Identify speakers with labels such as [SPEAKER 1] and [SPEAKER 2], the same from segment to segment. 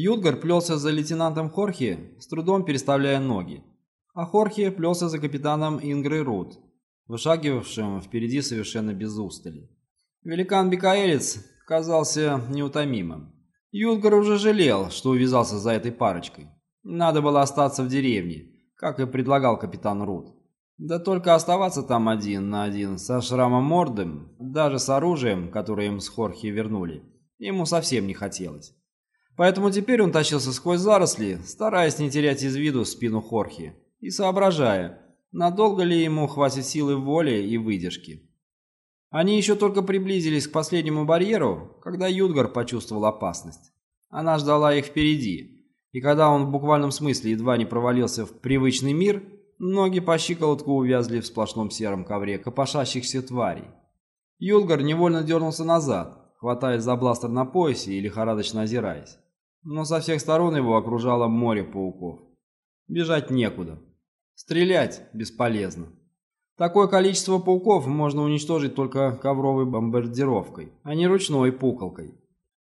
[SPEAKER 1] Юдгар плелся за лейтенантом Хорхе, с трудом переставляя ноги, а Хорхе плелся за капитаном Ингрой Рут, вышагивавшим впереди совершенно без устали. Великан-бекаэлец казался неутомимым. Юдгар уже жалел, что увязался за этой парочкой. Надо было остаться в деревне, как и предлагал капитан Рут. Да только оставаться там один на один со шрамом мордом, даже с оружием, которое им с Хорхи вернули, ему совсем не хотелось. Поэтому теперь он тащился сквозь заросли, стараясь не терять из виду спину Хорхи и соображая, надолго ли ему хватит силы воли и выдержки. Они еще только приблизились к последнему барьеру, когда Юдгар почувствовал опасность. Она ждала их впереди, и когда он в буквальном смысле едва не провалился в привычный мир – Ноги по щиколотку увязли в сплошном сером ковре копошащихся тварей. Юлгар невольно дернулся назад, хватаясь за бластер на поясе и лихорадочно озираясь. Но со всех сторон его окружало море пауков. Бежать некуда. Стрелять бесполезно. Такое количество пауков можно уничтожить только ковровой бомбардировкой, а не ручной пуколкой.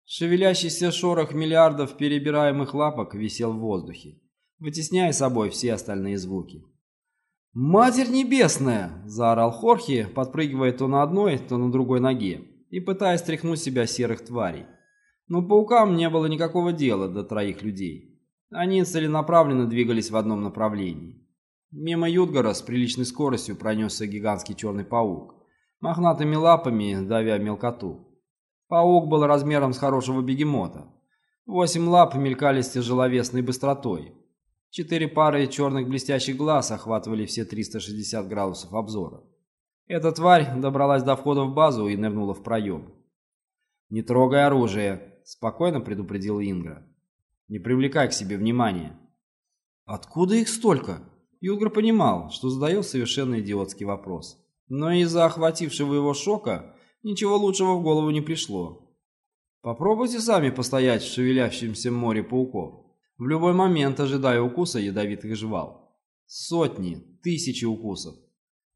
[SPEAKER 1] Шевелящийся шорох миллиардов перебираемых лапок висел в воздухе, вытесняя собой все остальные звуки. «Матерь небесная!» – заорал Хорхе, подпрыгивая то на одной, то на другой ноге и пытаясь стряхнуть себя серых тварей. Но паукам не было никакого дела до троих людей. Они целенаправленно двигались в одном направлении. Мимо Юдгара с приличной скоростью пронесся гигантский черный паук, мохнатыми лапами давя мелкоту. Паук был размером с хорошего бегемота. Восемь лап мелькали с тяжеловесной быстротой, Четыре пары черных блестящих глаз охватывали все 360 градусов обзора. Эта тварь добралась до входа в базу и нырнула в проем. «Не трогай оружие», — спокойно предупредил Ингра. «Не привлекай к себе внимания». «Откуда их столько?» Юлгар понимал, что задает совершенно идиотский вопрос. Но из-за охватившего его шока ничего лучшего в голову не пришло. Попробуйте сами постоять в шевелящемся море пауков. В любой момент ожидая укуса ядовитых жвал. Сотни, тысячи укусов.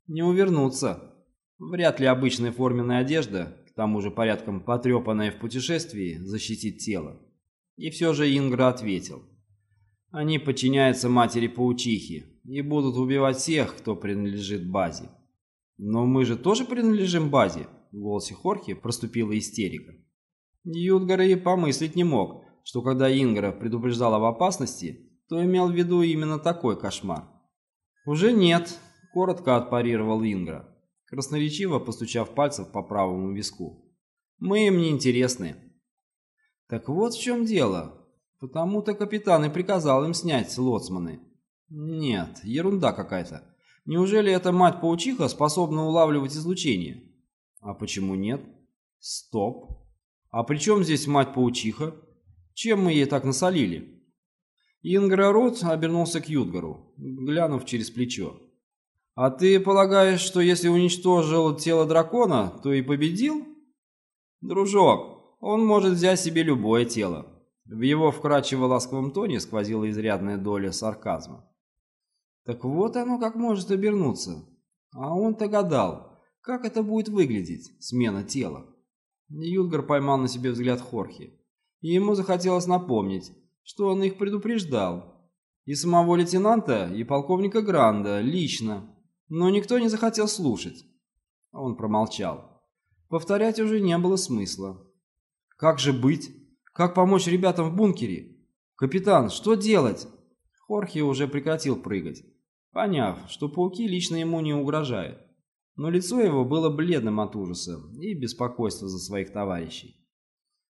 [SPEAKER 1] Не увернуться. Вряд ли обычная форменная одежда, тому же порядком потрепанная в путешествии, защитит тело. И все же Ингра ответил. Они подчиняются матери-паучихе и будут убивать всех, кто принадлежит базе. Но мы же тоже принадлежим базе, в голосе Хорхи проступила истерика. Юдгар и помыслить не мог, что когда Ингра предупреждала об опасности, то имел в виду именно такой кошмар. «Уже нет», — коротко отпарировал Ингра, красноречиво постучав пальцев по правому виску. «Мы им не интересны». «Так вот в чем дело. Потому-то капитан и приказал им снять лоцманы». «Нет, ерунда какая-то. Неужели эта мать-паучиха способна улавливать излучение?» «А почему нет?» «Стоп. А при чем здесь мать-паучиха?» Чем мы ей так насолили?» Ингра Рот обернулся к Юдгару, глянув через плечо. «А ты полагаешь, что если уничтожил тело дракона, то и победил?» «Дружок, он может взять себе любое тело». В его вкрадчиво ласковом тоне сквозила изрядная доля сарказма. «Так вот оно как может обернуться. А он-то гадал, как это будет выглядеть, смена тела». Юдгар поймал на себе взгляд Хорхи и ему захотелось напомнить, что он их предупреждал. И самого лейтенанта, и полковника Гранда, лично. Но никто не захотел слушать. Он промолчал. Повторять уже не было смысла. «Как же быть? Как помочь ребятам в бункере? Капитан, что делать?» Хорхе уже прекратил прыгать, поняв, что пауки лично ему не угрожают. Но лицо его было бледным от ужаса и беспокойства за своих товарищей.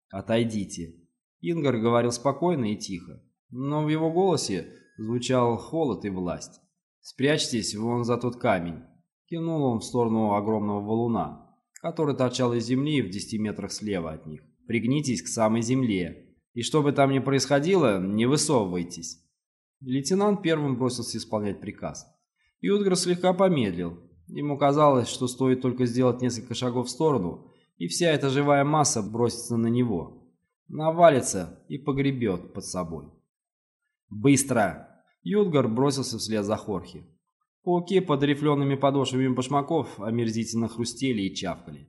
[SPEAKER 1] «Отойдите». Ингар говорил спокойно и тихо, но в его голосе звучал холод и власть. «Спрячьтесь вон за тот камень», — кинул он в сторону огромного валуна, который торчал из земли в десяти метрах слева от них. «Пригнитесь к самой земле, и что бы там ни происходило, не высовывайтесь». Лейтенант первым бросился исполнять приказ. Юдгар слегка помедлил. Ему казалось, что стоит только сделать несколько шагов в сторону, и вся эта живая масса бросится на него, навалится и погребет под собой. «Быстро!» Юдгар бросился вслед за Хорхи. Пауки под рифлеными подошвами башмаков омерзительно хрустели и чавкали.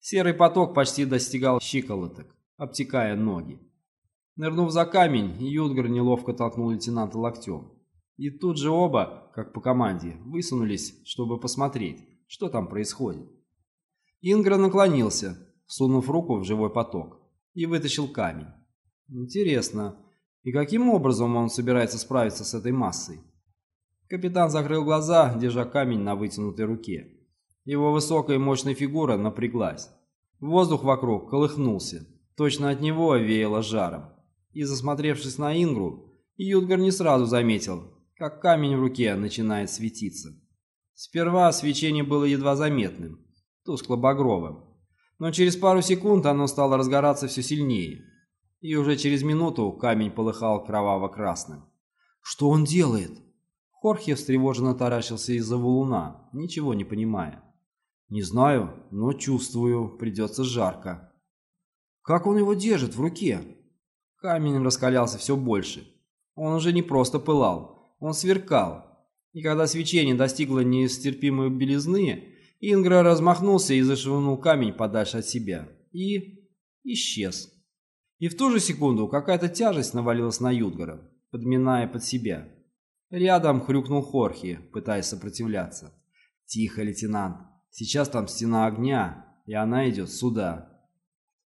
[SPEAKER 1] Серый поток почти достигал щиколоток, обтекая ноги. Нырнув за камень, Юдгар неловко толкнул лейтенанта локтем. И тут же оба, как по команде, высунулись, чтобы посмотреть, что там происходит. Ингра наклонился, сунув руку в живой поток, и вытащил камень. Интересно, и каким образом он собирается справиться с этой массой? Капитан закрыл глаза, держа камень на вытянутой руке. Его высокая и мощная фигура напряглась. Воздух вокруг колыхнулся. Точно от него веяло жаром. И засмотревшись на Ингру, Ютгар не сразу заметил, как камень в руке начинает светиться. Сперва свечение было едва заметным, тускло-багровым, но через пару секунд оно стало разгораться все сильнее, и уже через минуту камень полыхал кроваво-красным. «Что он делает?» Хорхе встревоженно таращился из-за валуна, ничего не понимая. «Не знаю, но чувствую, придется жарко». «Как он его держит в руке?» Камень раскалялся все больше. Он уже не просто пылал, он сверкал. И когда свечение достигло нестерпимой белизны, Ингра размахнулся и зашвырнул камень подальше от себя. И исчез. И в ту же секунду какая-то тяжесть навалилась на Юдгара, подминая под себя. Рядом хрюкнул Хорхи, пытаясь сопротивляться. «Тихо, лейтенант. Сейчас там стена огня, и она идет сюда».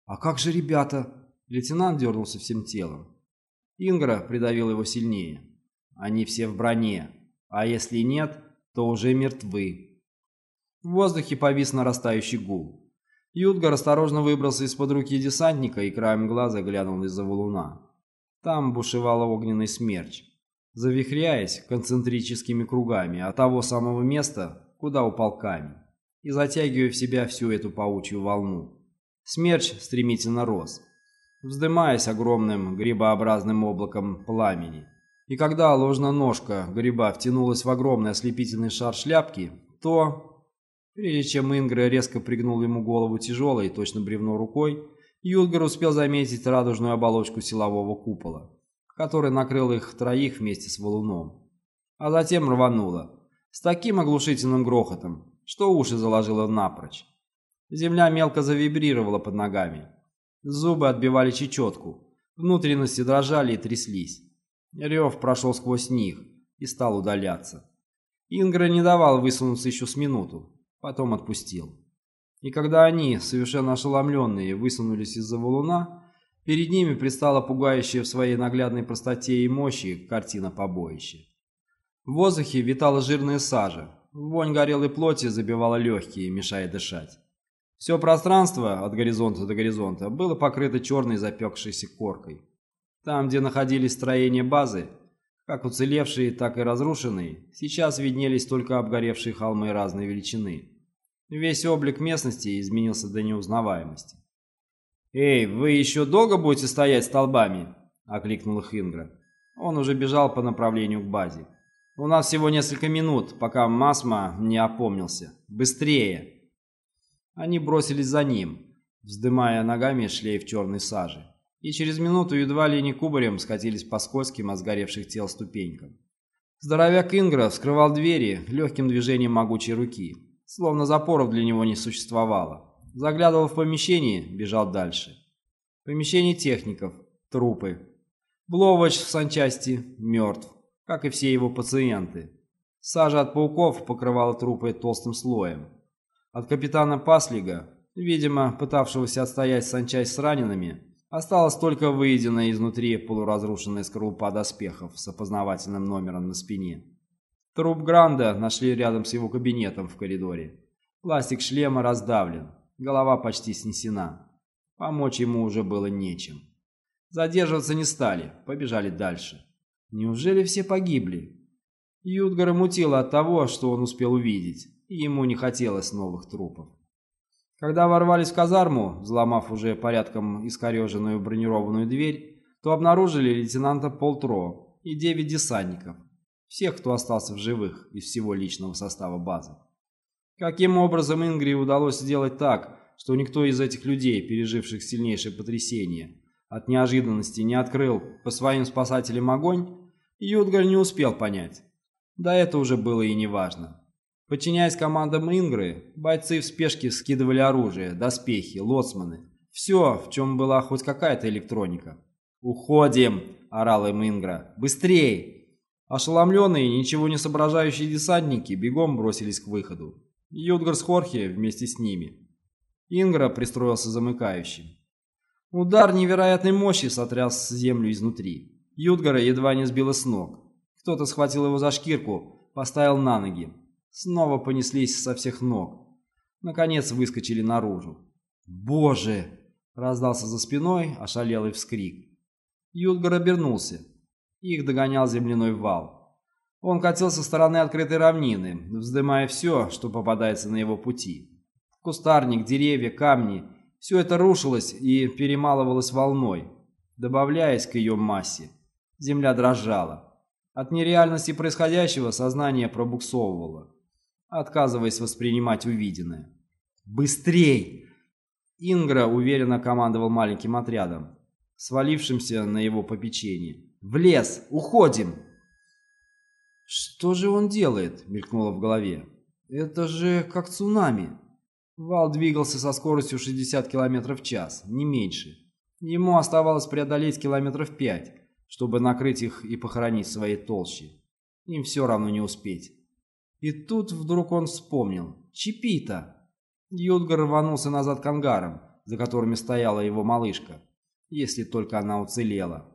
[SPEAKER 1] «А как же ребята?» Лейтенант дернулся всем телом. Ингра придавил его сильнее. «Они все в броне, а если нет, то уже мертвы». В воздухе повис нарастающий гул. Ютгар осторожно выбрался из-под руки десантника и краем глаза глянул из-за валуна. Там бушевал огненный смерч, завихряясь концентрическими кругами от того самого места, куда упал камень, и затягивая в себя всю эту паучью волну. Смерч стремительно рос, вздымаясь огромным грибообразным облаком пламени. И когда ложноножка гриба втянулась в огромный ослепительный шар шляпки, то, прежде чем Ингра резко пригнул ему голову тяжелой, точно бревно рукой, Юдгар успел заметить радужную оболочку силового купола который накрыл их троих вместе с валуном. А затем рвануло. С таким оглушительным грохотом, что уши заложило напрочь. Земля мелко завибрировала под ногами. Зубы отбивали чечетку, внутренности дрожали и тряслись. Рев прошел сквозь них и стал удаляться. Ингра не давал высунуться еще с минуту, потом отпустил. И когда они, совершенно ошеломленные, высунулись из-за валуна, Перед ними предстала пугающая в своей наглядной простоте и мощи картина побоища. В воздухе витала жирная сажа, вонь горелой плоти забивала легкие, мешая дышать. Все пространство от горизонта до горизонта было покрыто черной запекшейся коркой. Там, где находились строения базы, как уцелевшие, так и разрушенные, сейчас виднелись только обгоревшие холмы разной величины. Весь облик местности изменился до неузнаваемости. «Эй, вы еще долго будете стоять столбами?» – окликнул их Ингра. Он уже бежал по направлению к базе. «У нас всего несколько минут, пока Масма не опомнился. Быстрее!» Они бросились за ним, вздымая ногами шлейф черной сажи. И через минуту едва ли не кубарем скатились по скользким от сгоревших тел ступенькам. Здоровяк Ингра вскрывал двери легким движением могучей руки, словно запоров для него не существовало. Заглядывал в помещение, бежал дальше. Помещение техников, трупы. Бловач в санчасти мертв, как и все его пациенты. Сажа от пауков покрывала трупы толстым слоем. От капитана Паслига, видимо, пытавшегося отстоять санчасть с ранеными, осталась только выеденная изнутри полуразрушенная скорлупа доспехов с опознавательным номером на спине. Труп Гранда нашли рядом с его кабинетом в коридоре. Пластик шлема раздавлен. Голова почти снесена. Помочь ему уже было нечем. Задерживаться не стали, побежали дальше. Неужели все погибли? Юдгара мутило от того, что он успел увидеть, и ему не хотелось новых трупов. Когда ворвались в казарму, взломав уже порядком искореженную бронированную дверь, то обнаружили лейтенанта Полтро и девять десантников, всех, кто остался в живых из всего личного состава базы. Каким образом Ингри удалось сделать так, что никто из этих людей, переживших сильнейшее потрясение, от неожиданности не открыл по своим спасателям огонь, Юдгар не успел понять. Да это уже было и не важно. Подчиняясь командам Ингры, бойцы в спешке скидывали оружие, доспехи, лоцманы. Все, в чем была хоть какая-то электроника. «Уходим!» – орал им Ингра. «Быстрей!» Ошеломленные, ничего не соображающие десантники бегом бросились к выходу. Юдгар с Хорхе вместе с ними. Ингра пристроился замыкающим. Удар невероятной мощи сотряс землю изнутри. Юдгара едва не сбило с ног. Кто-то схватил его за шкирку, поставил на ноги. Снова понеслись со всех ног. Наконец выскочили наружу. «Боже!» — раздался за спиной ошалелый вскрик. Юдгар обернулся. Их догонял земляной вал. Он катил со стороны открытой равнины, вздымая все, что попадается на его пути. Кустарник, деревья, камни — все это рушилось и перемалывалось волной, добавляясь к ее массе. Земля дрожала. От нереальности происходящего сознание пробуксовывало, отказываясь воспринимать увиденное. «Быстрей!» Ингра уверенно командовал маленьким отрядом свалившимся на его попечение. «В лес! Уходим!» «Что же он делает?» — мелькнуло в голове. «Это же как цунами!» Вал двигался со скоростью 60 км в час, не меньше. Ему оставалось преодолеть километров пять, чтобы накрыть их и похоронить в своей толще. Им все равно не успеть. И тут вдруг он вспомнил. Чипита! Юдгар рванулся назад к ангарам, за которыми стояла его малышка если только она уцелела.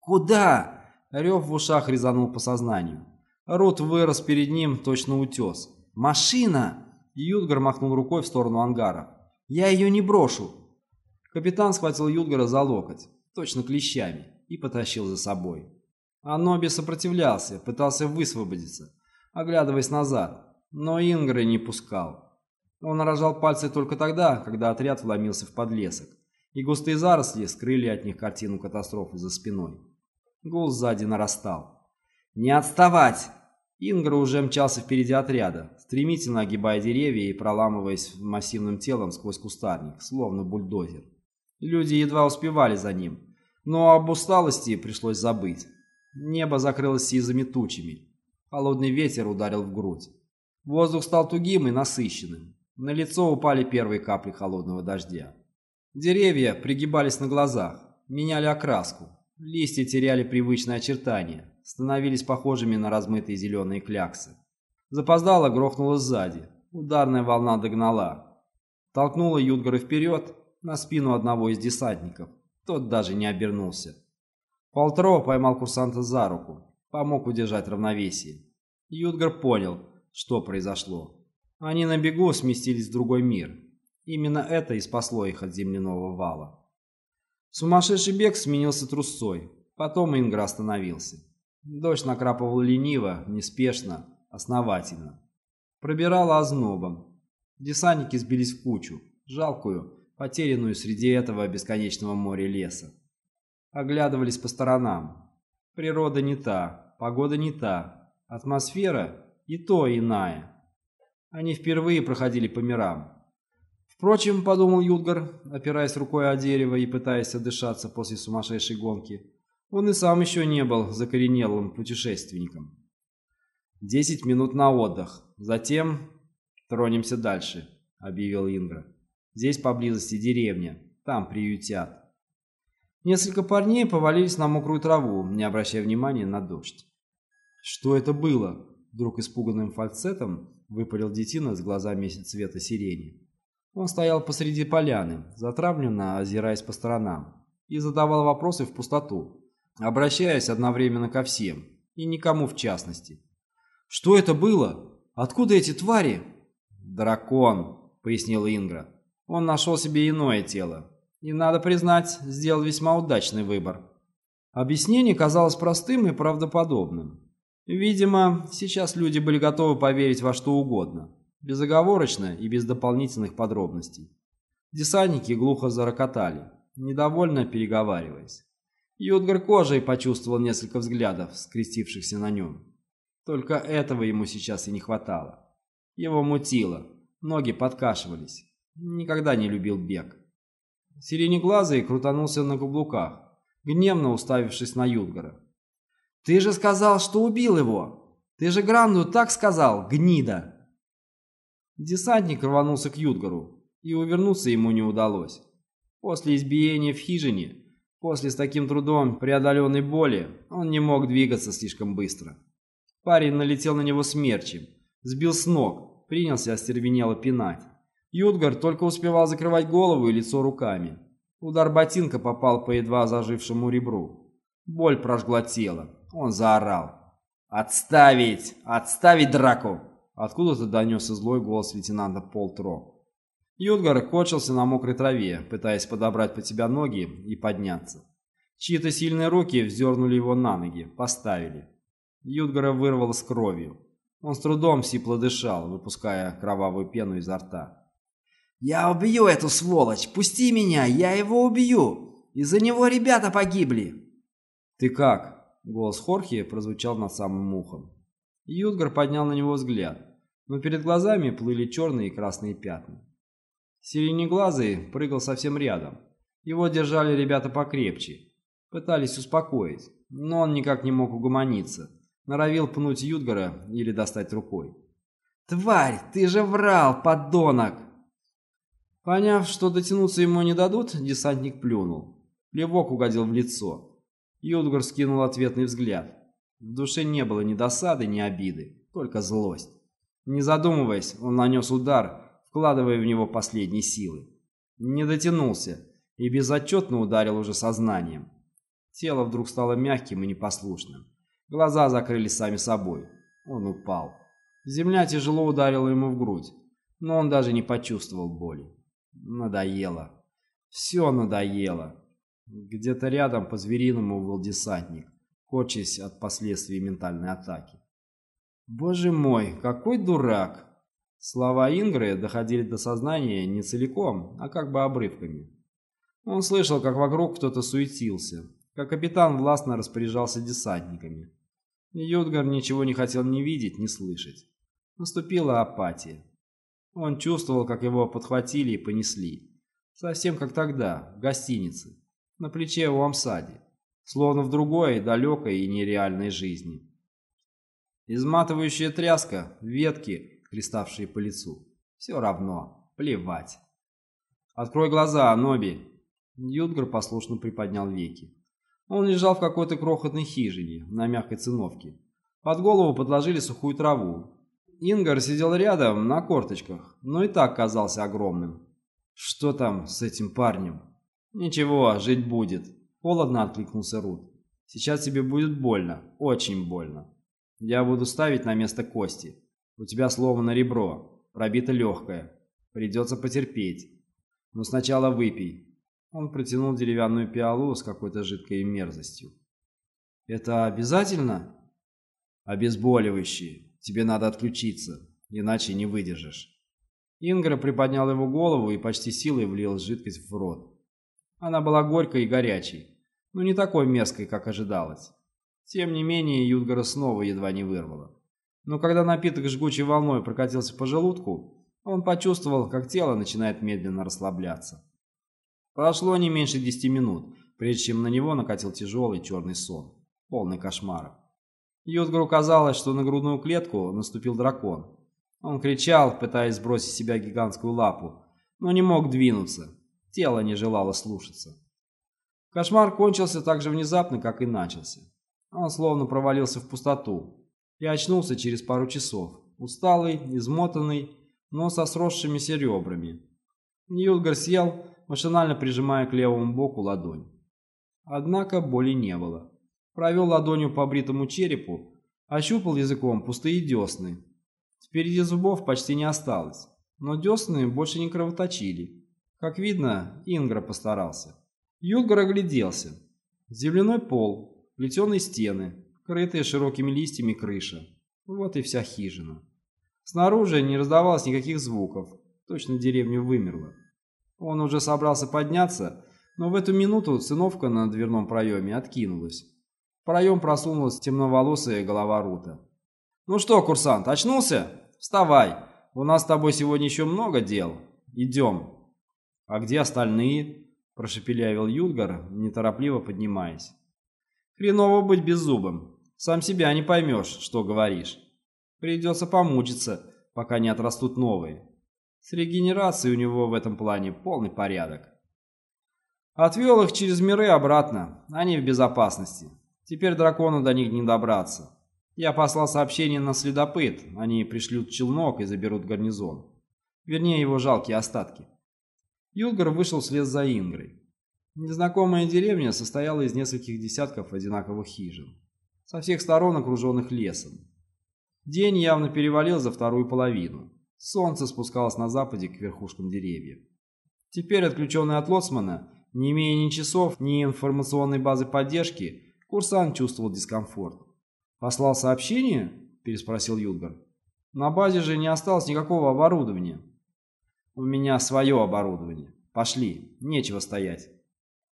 [SPEAKER 1] «Куда?» — рев в ушах резанул по сознанию. Рот вырос перед ним, точно утес. «Машина!» — Юдгар махнул рукой в сторону ангара. «Я ее не брошу!» Капитан схватил Юдгара за локоть, точно клещами, и потащил за собой. Аноби сопротивлялся, пытался высвободиться, оглядываясь назад, но Ингра не пускал. Он рожал пальцы только тогда, когда отряд вломился в подлесок и густые заросли скрыли от них картину катастрофы за спиной. Гул сзади нарастал. «Не отставать!» Ингра уже мчался впереди отряда, стремительно огибая деревья и проламываясь массивным телом сквозь кустарник, словно бульдозер. Люди едва успевали за ним, но об усталости пришлось забыть. Небо закрылось сизыми тучами. Холодный ветер ударил в грудь. Воздух стал тугим и насыщенным. На лицо упали первые капли холодного дождя. Деревья пригибались на глазах, меняли окраску, листья теряли привычные очертания, становились похожими на размытые зеленые кляксы. Запоздало грохнуло сзади, ударная волна догнала. Толкнула Юдгара вперед, на спину одного из десантников. Тот даже не обернулся. Полтро поймал курсанта за руку, помог удержать равновесие. Юдгар понял, что произошло. Они на бегу сместились в другой мир, Именно это и спасло их от земляного вала. Сумасшедший бег сменился трусцой, потом Ингра остановился. Дождь накрапывал лениво, неспешно, основательно. Пробирало ознобом. Десантники сбились в кучу, жалкую, потерянную среди этого бесконечного моря леса. Оглядывались по сторонам. Природа не та, погода не та, атмосфера и то иная. Они впервые проходили по мирам, Впрочем, подумал Юдгар, опираясь рукой о дерево и пытаясь отдышаться после сумасшедшей гонки, он и сам еще не был закоренелым путешественником. «Десять минут на отдых, затем тронемся дальше», — объявил Ингра. «Здесь поблизости деревня, там приютят». Несколько парней повалились на мокрую траву, не обращая внимания на дождь. «Что это было?» — вдруг испуганным фальцетом выпалил детина с глазами цвета сирени. Он стоял посреди поляны, затравленно озираясь по сторонам, и задавал вопросы в пустоту, обращаясь одновременно ко всем, и никому в частности. «Что это было? Откуда эти твари?» «Дракон», — пояснил Ингра. «Он нашел себе иное тело, и, надо признать, сделал весьма удачный выбор». Объяснение казалось простым и правдоподобным. Видимо, сейчас люди были готовы поверить во что угодно безоговорочно и без дополнительных подробностей. Десантники глухо зарокотали, недовольно переговариваясь. Юдгар кожей почувствовал несколько взглядов, скрестившихся на нем. Только этого ему сейчас и не хватало. Его мутило, ноги подкашивались. Никогда не любил бег. Сиренеглазый крутанулся на каблуках, гневно уставившись на Юдгара. «Ты же сказал, что убил его! Ты же Гранду так сказал, гнида!» Десантник рванулся к Юдгару, и увернуться ему не удалось. После избиения в хижине После с таким трудом преодоленной боли он не мог двигаться слишком быстро. Парень налетел на него смерчем, сбил с ног, принялся остервенело пинать. Юдгар только успевал закрывать голову и лицо руками. Удар ботинка попал по едва зажившему ребру. Боль прожгла тело. Он заорал. «Отставить! Отставить драку!» Откуда-то донесся злой голос лейтенанта Полтро. Юдгар кочился на мокрой траве, пытаясь подобрать под себя ноги и подняться. Чьи-то сильные руки вздернули его на ноги, поставили. Юдгара вырвало с кровью. Он с трудом сипло дышал, выпуская кровавую пену изо рта. «Я убью эту сволочь! Пусти меня! Я его убью! Из-за него ребята погибли!» «Ты как?» — голос Хорхи прозвучал над самым ухом. Юдгар поднял на него взгляд, но перед глазами плыли черные и красные пятна. Сиренеглазый прыгал совсем рядом. Его держали ребята покрепче. Пытались успокоить, но он никак не мог угомониться. Норовил пнуть Юдгара или достать рукой. «Тварь, ты же врал, подонок!» Поняв, что дотянуться ему не дадут, десантник плюнул. Плевок угодил в лицо. Юдгар скинул ответный взгляд. В душе не было ни досады, ни обиды, только злость. Не задумываясь, он нанес удар, вкладывая в него последние силы. Не дотянулся и безотчетно ударил уже сознанием. Тело вдруг стало мягким и непослушным. Глаза закрылись сами собой. Он упал. Земля тяжело ударила ему в грудь, но он даже не почувствовал боли. Надоело. Все надоело. Где-то рядом по-звериному был десантник, корчась от последствий ментальной атаки. Боже мой, какой дурак! Слова Ингры доходили до сознания не целиком, а как бы обрывками. Он слышал, как вокруг кто-то суетился, как капитан властно распоряжался десантниками. Юдгар ничего не хотел ни видеть, ни слышать. Наступила апатия. Он чувствовал, как его подхватили и понесли. Совсем как тогда, в гостинице, на плече у Амсади, словно в другой, далекой и нереальной жизни. Изматывающая тряска, ветки, хлеставшие по лицу. Все равно, плевать. «Открой глаза, Ноби!» Юдгар послушно приподнял веки. Он лежал в какой-то крохотной хижине на мягкой циновке. Под голову подложили сухую траву. Ингар сидел рядом на корточках, но и так казался огромным. «Что там с этим парнем?» «Ничего, жить будет», — холодно откликнулся Рут. «Сейчас тебе будет больно, очень больно. Я буду ставить на место кости. У тебя сломано ребро, пробито легкое. Придется потерпеть. Но сначала выпей. Он протянул деревянную пиалу с какой-то жидкой мерзостью. Это обязательно? Обезболивающие. Тебе надо отключиться, иначе не выдержишь. Ингра приподнял его голову и почти силой влил жидкость в рот. Она была горькой и горячей, но не такой мерзкой, как ожидалось. Тем не менее, Юдгара снова едва не вырвала. Но когда напиток жгучей волной прокатился по желудку, он почувствовал, как тело начинает медленно расслабляться. Прошло не меньше десяти минут, прежде чем на него накатил тяжелый черный сон, полный кошмаров. Йодгару казалось, что на грудную клетку наступил дракон. Он кричал, пытаясь сбросить с себя гигантскую лапу, но не мог двинуться. Тело не желало слушаться. Кошмар кончился так же внезапно, как и начался. Он словно провалился в пустоту, и очнулся через пару часов, усталый, измотанный, но со сросшимися ребрами. Ньюлгар съел, машинально прижимая к левому боку ладонь. Однако боли не было. Провел ладонью по бритому черепу, ощупал языком пустые десны. Впереди зубов почти не осталось, но десны больше не кровоточили. Как видно, Ингра постарался. Юлгар огляделся. Земляной пол, плетеные стены, крытая широкими листьями крыша. Вот и вся хижина. Снаружи не раздавалось никаких звуков, точно деревня вымерла. Он уже собрался подняться, но в эту минуту циновка на дверном проеме откинулась. В проем просунулась темноволосая голова Рута. «Ну что, курсант, очнулся? Вставай, у нас с тобой сегодня еще много дел. Идем». «А где остальные?» – прошепелявил Юлгар, неторопливо поднимаясь. «Хреново быть беззубым. Сам себя не поймешь, что говоришь. Придется помучиться, пока не отрастут новые. С регенерацией у него в этом плане полный порядок. Отвел их через миры обратно. Они в безопасности. Теперь дракону до них не добраться. Я послал сообщение на следопыт. Они пришлют челнок и заберут гарнизон. Вернее, его жалкие остатки. Юлгар вышел вслед за Ингрой. Незнакомая деревня состояла из нескольких десятков одинаковых хижин, со всех сторон окруженных лесом. День явно перевалил за вторую половину. Солнце спускалось на западе к верхушкам деревьев. Теперь, отключенный от лоцмана, не имея ни часов, ни информационной базы поддержки, курсант чувствовал дискомфорт. «Послал сообщение?» – переспросил Юлгар. «На базе же не осталось никакого оборудования». «У меня свое оборудование. Пошли, нечего стоять».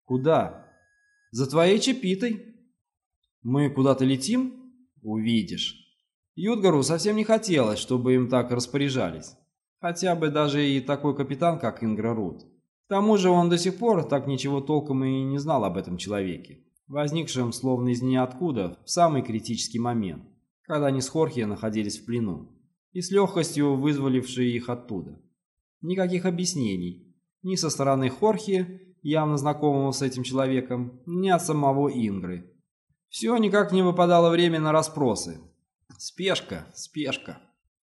[SPEAKER 1] «Куда?» «За твоей чепитой». «Мы куда-то летим?» «Увидишь». Юдгару совсем не хотелось, чтобы им так распоряжались. Хотя бы даже и такой капитан, как Ингра Рут. К тому же он до сих пор так ничего толком и не знал об этом человеке, возникшем словно из ниоткуда в самый критический момент, когда они с Хорхе находились в плену, и с легкостью вызволившие их оттуда. Никаких объяснений, ни со стороны Хорхе, явно знакомого с этим человеком, ни от самого Ингры. Все никак не выпадало время на расспросы. Спешка, спешка.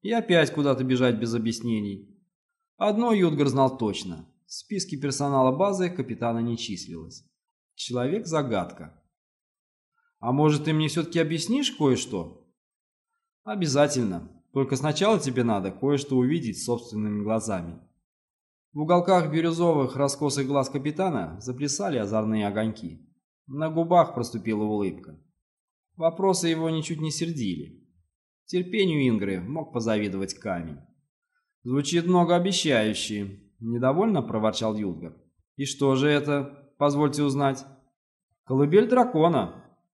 [SPEAKER 1] И опять куда-то бежать без объяснений. Одно Юдгар знал точно. В списке персонала базы капитана не числилось. Человек-загадка. А может, ты мне все-таки объяснишь кое-что? Обязательно. Только сначала тебе надо кое-что увидеть собственными глазами. В уголках бирюзовых раскосых глаз капитана заплясали озорные огоньки. На губах проступила улыбка. Вопросы его ничуть не сердили. Терпению Ингры мог позавидовать камень. «Звучит многообещающе», — недовольно проворчал Юлгар. «И что же это, позвольте узнать?» «Колыбель дракона.